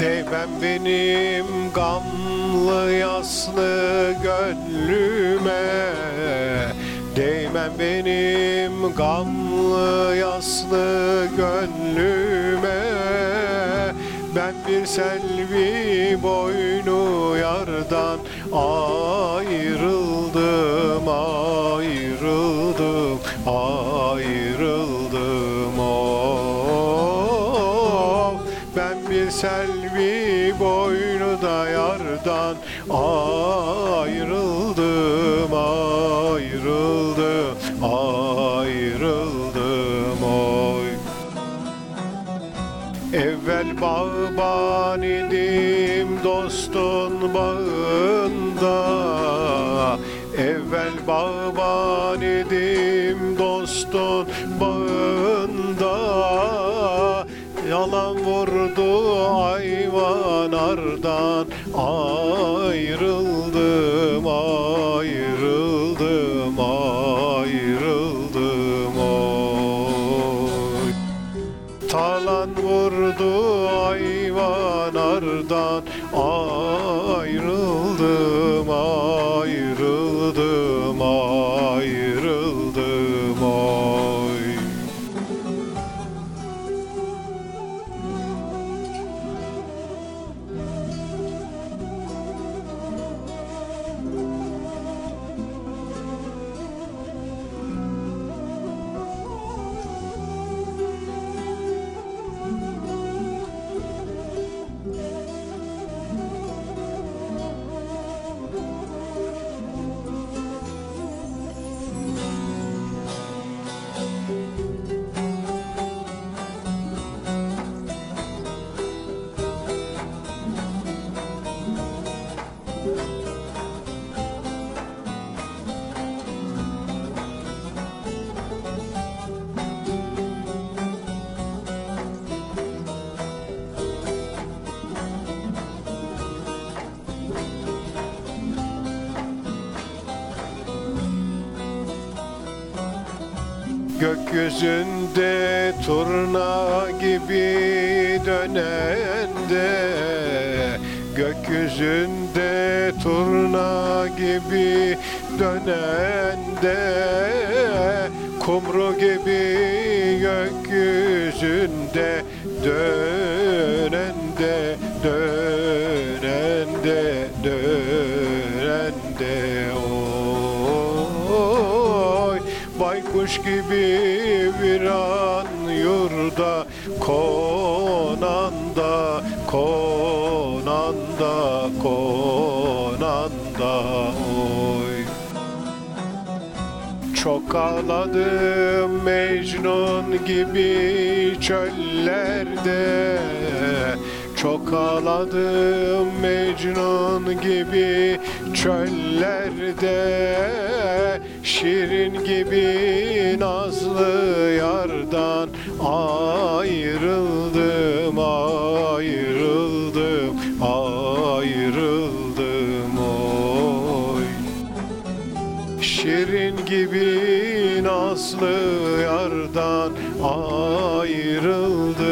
Değmem benim gamlı yaslı gönlüme. Değmem benim gamlı yaslı gönlüme. Ben bir selvi boynu yardan ayrıldım ayrıldım ayrıldım. Oh ben bir selvi yardan ayrıldım ayrıldım ayrıldım oy. Evvel bağban idim dostun bağında. Evvel bağban idim dostun bağında. Yalan vurdu ayvan ardan Ayrıldım, ayrıldım, ayrıldım oy. Talan vurdu ayvan ardan Ayrıldım, ayrıldım, Gökyüzünde turna gibi dönende Gökyüzünde turna gibi dönende Kumru gibi gökyüzünde dönende Dönende, dönende. oy Baykuş gibi bir an yurda konanda konanda konanda oy. Çok ağladım Mecnun gibi çöllerde. Çok ağladım Mecnun gibi çöllerde Şirin gibi nazlı yardan Ayrıldım, ayrıldım, ayrıldım oy. Şirin gibi nazlı yardan ayrıldım